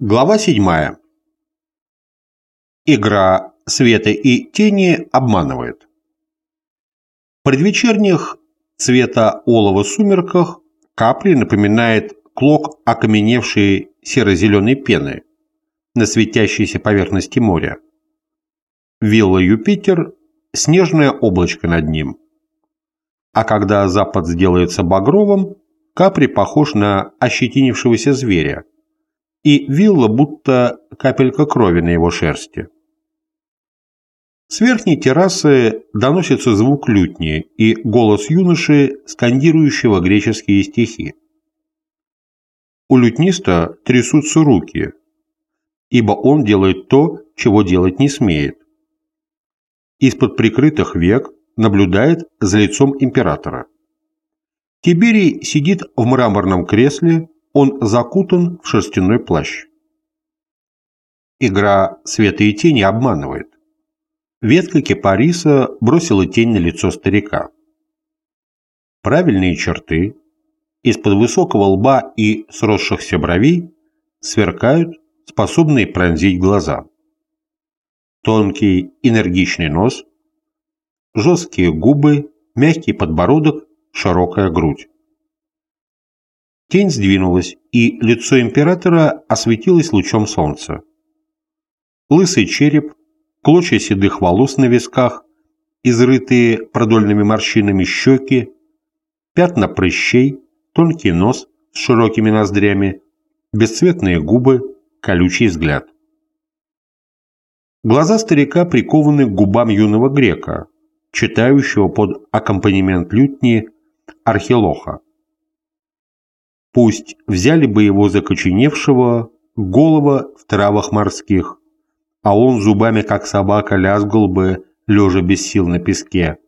Глава 7. Игра света и тени обманывает. В предвечерних цвета олова сумерках капли напоминает клок окаменевшей серо-зеленой пены на светящейся поверхности моря. Вилла Юпитер – снежное облачко над ним. А когда запад сделается багровым, Капри похож на ощетинившегося зверя – и вилла будто капелька крови на его шерсти. С верхней террасы доносится звук лютни и голос юноши, скандирующего греческие стихи. У лютниста трясутся руки, ибо он делает то, чего делать не смеет. Из-под прикрытых век наблюдает за лицом императора. Тиберий сидит в мраморном кресле он закутан в шерстяной плащ. Игра света и тени обманывает. Ветка кипариса бросила тень на лицо старика. Правильные черты из-под высокого лба и сросшихся бровей сверкают, способные пронзить глаза. Тонкий энергичный нос, жесткие губы, мягкий подбородок, широкая грудь. Тень сдвинулась, и лицо императора осветилось лучом солнца. Лысый череп, клочья седых волос на висках, изрытые продольными морщинами щеки, пятна прыщей, тонкий нос с широкими ноздрями, бесцветные губы, колючий взгляд. Глаза старика прикованы к губам юного грека, читающего под аккомпанемент лютни архилоха. Пусть взяли бы его закоченевшего, голова в травах морских, а он зубами, как собака, лязгал бы, лежа без сил на песке.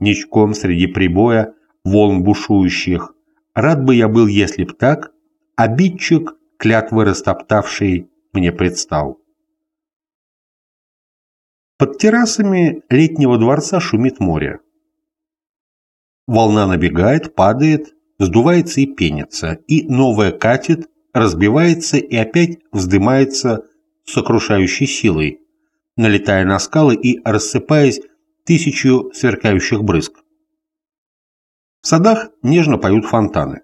Ничком среди прибоя, волн бушующих. Рад бы я был, если б так, обидчик, клятвы растоптавший, мне предстал. Под террасами летнего дворца шумит море. Волна набегает, падает, сдувается и пенится, и новая катит, разбивается и опять вздымается сокрушающей силой, налетая на скалы и рассыпаясь тысячу сверкающих брызг. В садах нежно поют фонтаны.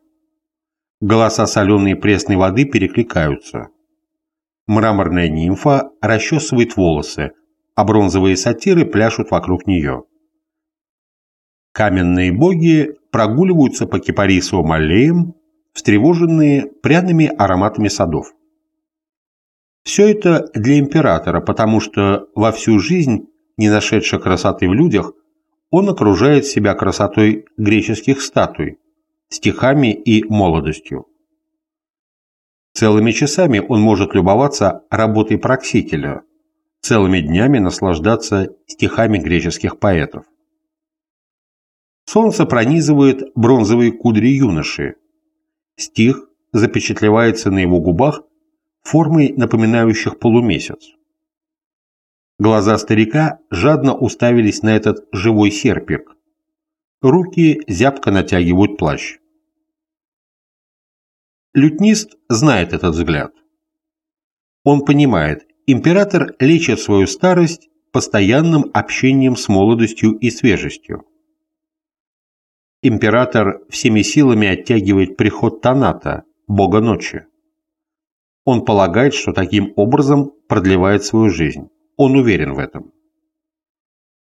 Голоса соленой и пресной воды перекликаются. Мраморная нимфа расчесывает волосы, а бронзовые сатиры пляшут вокруг нее. Каменные боги прогуливаются по кипарисовым аллеям, встревоженные пряными ароматами садов. Все это для императора, потому что во всю жизнь, не нашедший красоты в людях, он окружает себя красотой греческих статуй, стихами и молодостью. Целыми часами он может любоваться работой Проксителя, целыми днями наслаждаться стихами греческих поэтов. Солнце пронизывает бронзовые кудри юноши. Стих запечатлевается на его губах формой, напоминающих полумесяц. Глаза старика жадно уставились на этот живой серпик. Руки зябко натягивают плащ. Лютнист знает этот взгляд. Он понимает, император лечит свою старость постоянным общением с молодостью и свежестью император всеми силами оттягивает приход Таната, бога ночи. Он полагает, что таким образом продлевает свою жизнь. Он уверен в этом.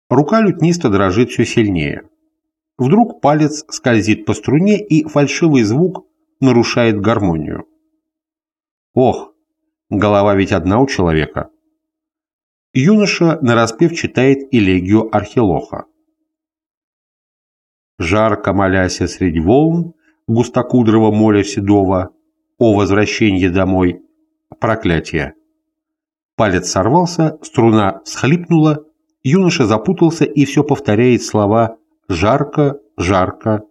Рука лютниста дрожит все сильнее. Вдруг палец скользит по струне, и фальшивый звук нарушает гармонию. Ох, голова ведь одна у человека. Юноша нараспев читает элегию Архилоха жарко моляся средь волн густокудрого моря седого, о возвращении домой, проклятие. Палец сорвался, струна схлипнула, юноша запутался и все повторяет слова «жарко, жарко».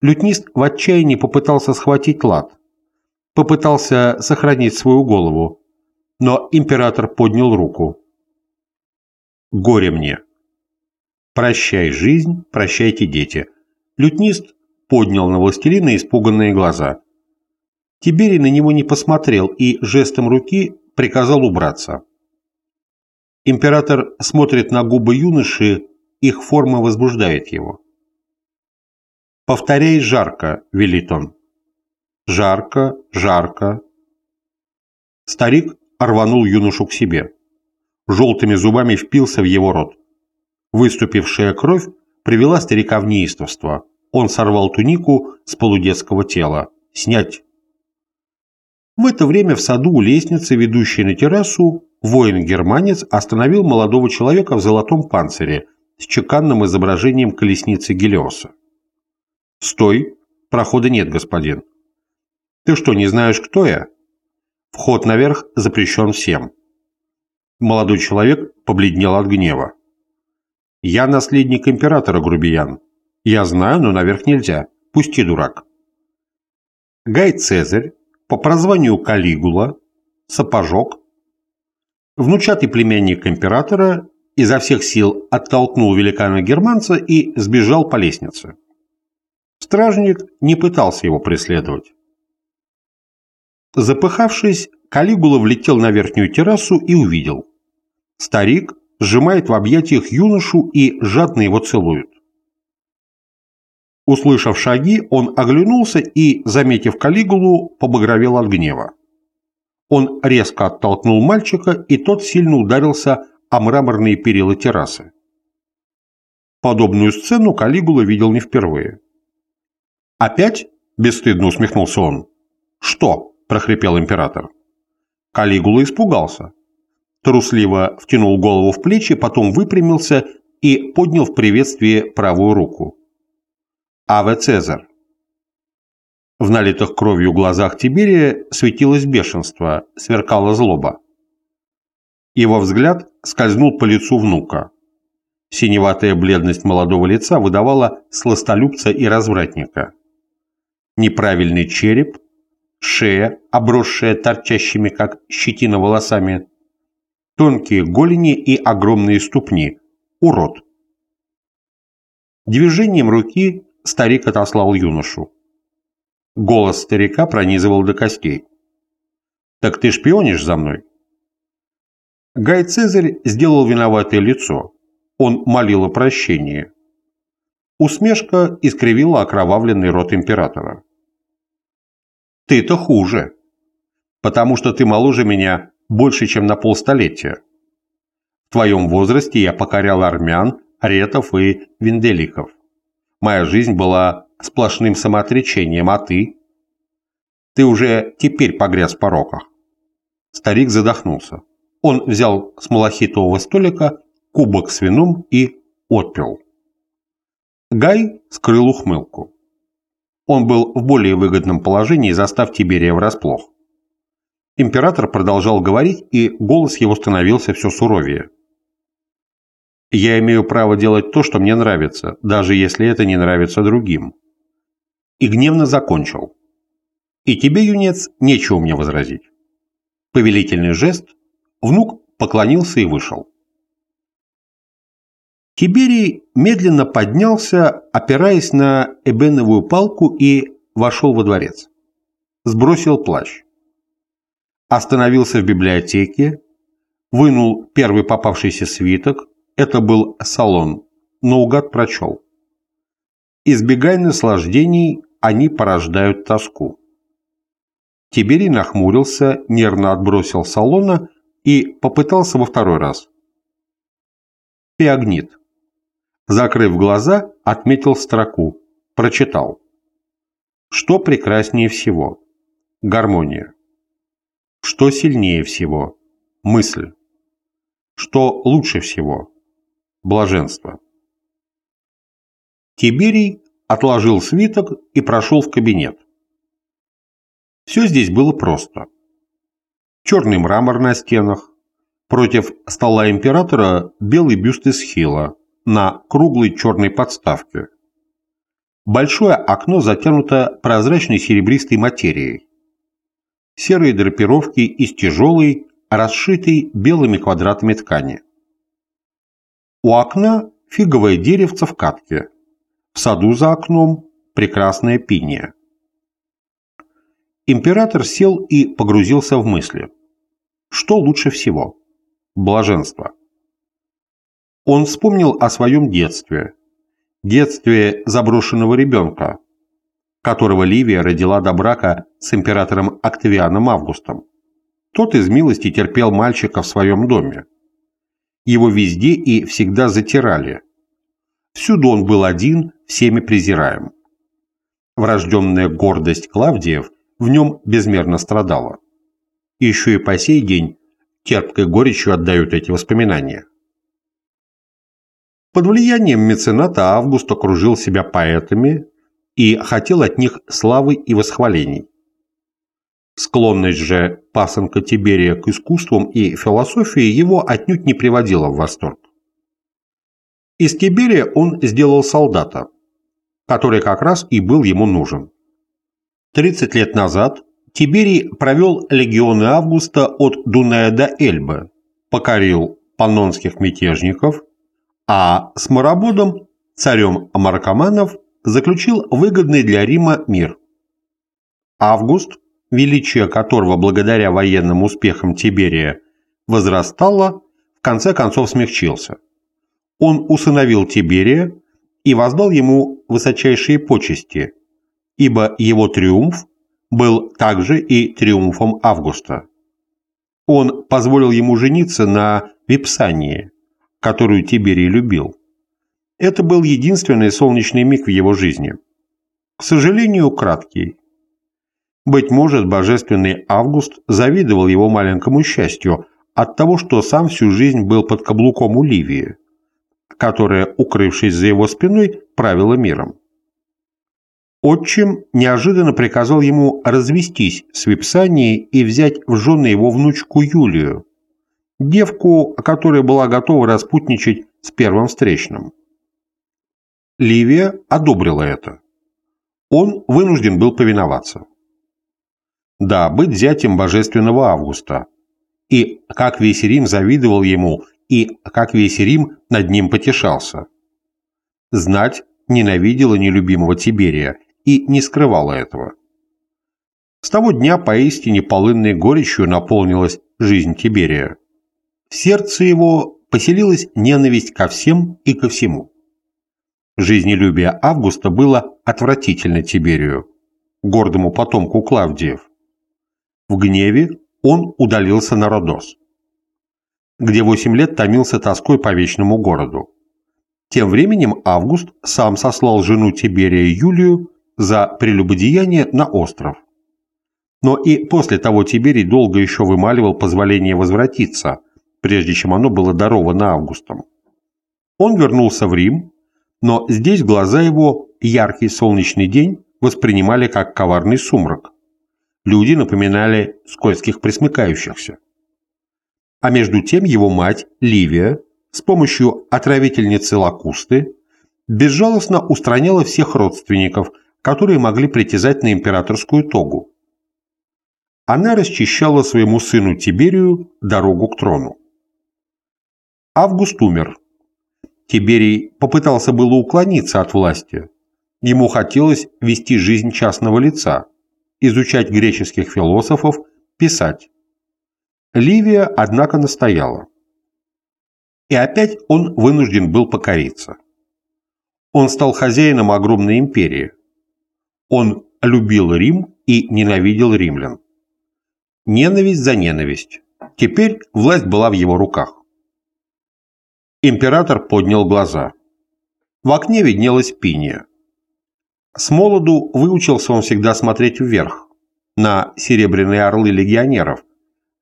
Лютнист в отчаянии попытался схватить лад, попытался сохранить свою голову, но император поднял руку. «Горе мне!» «Прощай, жизнь, прощайте, дети». Лютнист поднял на властелина испуганные глаза. Тиберий на него не посмотрел и жестом руки приказал убраться. Император смотрит на губы юноши, их форма возбуждает его. «Повторяй жарко», — велит он. «Жарко, жарко». Старик рванул юношу к себе. Желтыми зубами впился в его рот. Выступившая кровь привела старика в неистовство. Он сорвал тунику с полудетского тела. «Снять!» В это время в саду у лестницы, ведущей на террасу, воин-германец остановил молодого человека в золотом панцире с чеканным изображением колесницы Гелиоса. «Стой! Прохода нет, господин!» «Ты что, не знаешь, кто я?» «Вход наверх запрещен всем». Молодой человек побледнел от гнева. «Я наследник императора, грубиян. Я знаю, но наверх нельзя. Пусти, дурак». Гай Цезарь по прозванию Калигула, Сапожок, внучатый племянник императора, изо всех сил оттолкнул великана-германца и сбежал по лестнице. Стражник не пытался его преследовать. Запыхавшись, Калигула влетел на верхнюю террасу и увидел. Старик сжимает в объятиях юношу и жадно его целует. Услышав шаги, он оглянулся и, заметив Калигулу, побагровел от гнева. Он резко оттолкнул мальчика, и тот сильно ударился о мраморные перила террасы. Подобную сцену Калигула видел не впервые. «Опять?» – бесстыдно усмехнулся он. «Что?» – прохрипел император. Калигула испугался. Трусливо втянул голову в плечи, потом выпрямился и поднял в приветствии правую руку. Аве Цезарь. В налитых кровью глазах Тиберия светилось бешенство, сверкала злоба. Его взгляд скользнул по лицу внука. Синеватая бледность молодого лица выдавала сластолюбца и развратника. Неправильный череп, шея, обросшая торчащими, как щетина волосами, тонкие голени и огромные ступни. Урод. Движением руки старик отослал юношу. Голос старика пронизывал до костей. «Так ты шпионишь за мной?» Гай Цезарь сделал виноватое лицо. Он молил о прощении. Усмешка искривила окровавленный рот императора. «Ты-то хуже, потому что ты моложе меня больше, чем на полстолетия. В твоем возрасте я покорял армян, ретов и винделиков. Моя жизнь была сплошным самоотречением, а ты? Ты уже теперь погряз в пороках. Старик задохнулся. Он взял с малахитового столика кубок с вином и отпил. Гай скрыл ухмылку. Он был в более выгодном положении, застав Тиберия врасплох. Император продолжал говорить, и голос его становился все суровее. Я имею право делать то, что мне нравится, даже если это не нравится другим. И гневно закончил. И тебе, юнец, нечего мне возразить. Повелительный жест, внук поклонился и вышел. Тиберий медленно поднялся, опираясь на эбеновую палку и вошел во дворец. Сбросил плащ. Остановился в библиотеке, вынул первый попавшийся свиток, это был салон, но угад прочел. Избегай наслаждений, они порождают тоску. Тиберий нахмурился, нервно отбросил салона и попытался во второй раз. Пиагнит. Закрыв глаза, отметил строку. Прочитал. Что прекраснее всего? Гармония. Что сильнее всего? Мысль. Что лучше всего? блаженства. Тиберий отложил свиток и прошел в кабинет. Все здесь было просто. Черный мрамор на стенах, против стола императора белый бюст из хила на круглой черной подставке. Большое окно затянуто прозрачной серебристой материей. Серые драпировки из тяжелой, расшитой белыми квадратами ткани. У окна фиговое деревце в катке. В саду за окном прекрасная пиния. император сел и погрузился в мысли. Что лучше всего? Блаженство. Он вспомнил о своем детстве, детстве заброшенного ребенка, которого Ливия родила до брака с императором Октавианом Августом. Тот из милости терпел мальчика в своем доме. Его везде и всегда затирали. Всюду он был один, всеми презираем. Врожденная гордость Клавдиев в нем безмерно страдала. Еще и по сей день терпкой горечью отдают эти воспоминания. Под влиянием мецената Август окружил себя поэтами и хотел от них славы и восхвалений. Склонность же пасынка Тиберия к искусствам и философии его отнюдь не приводила в восторг. Из Тиберия он сделал солдата, который как раз и был ему нужен. 30 лет назад Тиберий провел легионы Августа от Дуная до Эльбы, покорил паннонских мятежников, а с Марабодом, царем Маркоманов, заключил выгодный для Рима мир. Август, величие которого благодаря военным успехам Тиберия возрастало, в конце концов смягчился. Он усыновил Тиберия и воздал ему высочайшие почести, ибо его триумф был также и триумфом Августа. Он позволил ему жениться на Випсании, которую Тиберий любил. Это был единственный солнечный миг в его жизни. К сожалению, краткий. Быть может, божественный Август завидовал его маленькому счастью от того, что сам всю жизнь был под каблуком у Ливии, которая, укрывшись за его спиной, правила миром. Отчим неожиданно приказал ему развестись с Випсанией и взять в жены его внучку Юлию, девку, которая была готова распутничать с первым встречным. Ливия одобрила это. Он вынужден был повиноваться. Да, быть зятем божественного Августа. И как весь Рим завидовал ему, и как весь Рим над ним потешался. Знать ненавидела нелюбимого Тиберия и не скрывала этого. С того дня поистине полынной горечью наполнилась жизнь Тиберия. В сердце его поселилась ненависть ко всем и ко всему. Жизнелюбие Августа было отвратительно Тиберию, гордому потомку Клавдиев. В гневе он удалился на Родос, где восемь лет томился тоской по вечному городу. Тем временем Август сам сослал жену Тиберия Юлию за прелюбодеяние на остров. Но и после того Тиберий долго еще вымаливал позволение возвратиться, прежде чем оно было даровано Августом. Он вернулся в Рим, но здесь глаза его яркий солнечный день воспринимали как коварный сумрак. Люди напоминали скользких присмыкающихся. А между тем его мать, Ливия, с помощью отравительницы Лакусты, безжалостно устраняла всех родственников, которые могли притязать на императорскую тогу. Она расчищала своему сыну Тиберию дорогу к трону. Август умер. Тиберий попытался было уклониться от власти. Ему хотелось вести жизнь частного лица, изучать греческих философов, писать. Ливия, однако, настояла. И опять он вынужден был покориться. Он стал хозяином огромной империи. Он любил Рим и ненавидел римлян. Ненависть за ненависть. Теперь власть была в его руках. Император поднял глаза. В окне виднелась пиния. С молоду выучился он всегда смотреть вверх, на серебряные орлы легионеров,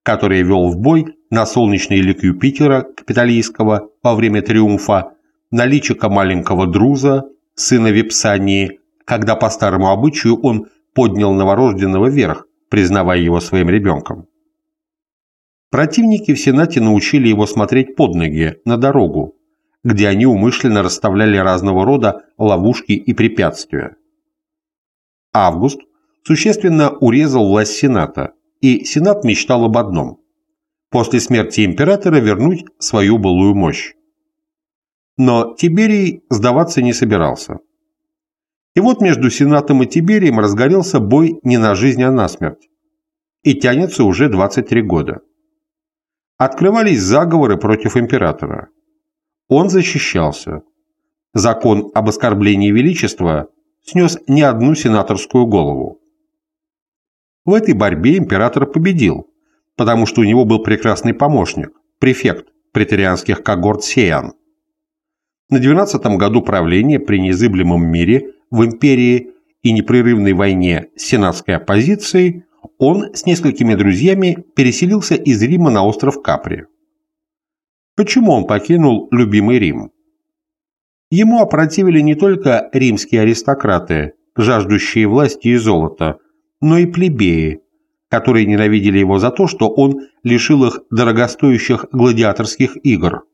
которые вел в бой на солнечный лик Юпитера Капитолийского во время триумфа, на личико маленького Друза, сына Випсании, когда по старому обычаю он поднял новорожденного вверх, признавая его своим ребенком. Противники в Сенате научили его смотреть под ноги, на дорогу, где они умышленно расставляли разного рода ловушки и препятствия. Август существенно урезал власть Сената, и Сенат мечтал об одном – после смерти императора вернуть свою былую мощь. Но Тиберий сдаваться не собирался. И вот между Сенатом и Тиберием разгорелся бой не на жизнь, а на смерть. И тянется уже 23 года. Открывались заговоры против императора. Он защищался. Закон об оскорблении величества снес не одну сенаторскую голову. В этой борьбе император победил, потому что у него был прекрасный помощник, префект претерианских когорт Сеян. На 12 году правления при незыблемом мире в империи и непрерывной войне с сенатской оппозицией он с несколькими друзьями переселился из Рима на остров Капри. Почему он покинул любимый Рим? Ему опротивили не только римские аристократы, жаждущие власти и золота, но и плебеи, которые ненавидели его за то, что он лишил их дорогостоящих гладиаторских игр.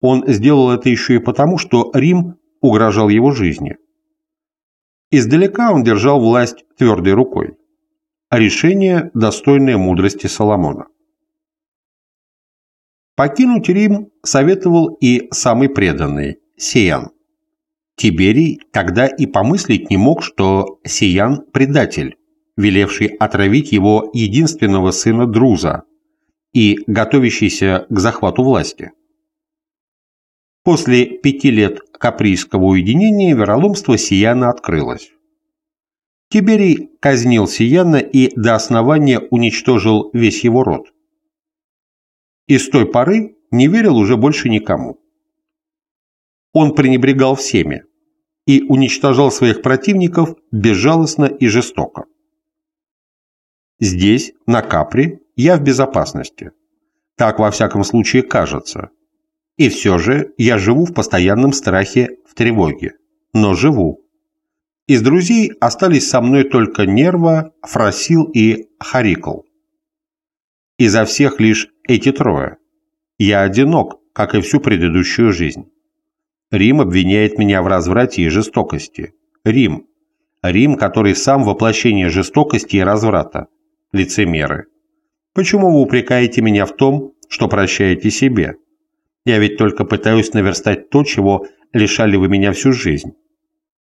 Он сделал это еще и потому, что Рим угрожал его жизни. Издалека он держал власть твердой рукой. Решение, достойное мудрости Соломона. Покинуть Рим советовал и самый преданный – Сиян. Тиберий тогда и помыслить не мог, что Сиян – предатель, велевший отравить его единственного сына Друза и готовящийся к захвату власти. После пяти лет каприйского уединения вероломство Сияна открылось. Тиберий казнил Сияна и до основания уничтожил весь его род. И с той поры не верил уже больше никому. Он пренебрегал всеми и уничтожал своих противников безжалостно и жестоко. Здесь, на Капри, я в безопасности. Так, во всяком случае, кажется. И все же я живу в постоянном страхе, в тревоге. Но живу. Из друзей остались со мной только Нерва, Фросил и Харикл. Изо всех лишь эти трое. Я одинок, как и всю предыдущую жизнь. Рим обвиняет меня в разврате и жестокости. Рим. Рим, который сам воплощение жестокости и разврата. Лицемеры. Почему вы упрекаете меня в том, что прощаете себе? Я ведь только пытаюсь наверстать то, чего лишали вы меня всю жизнь.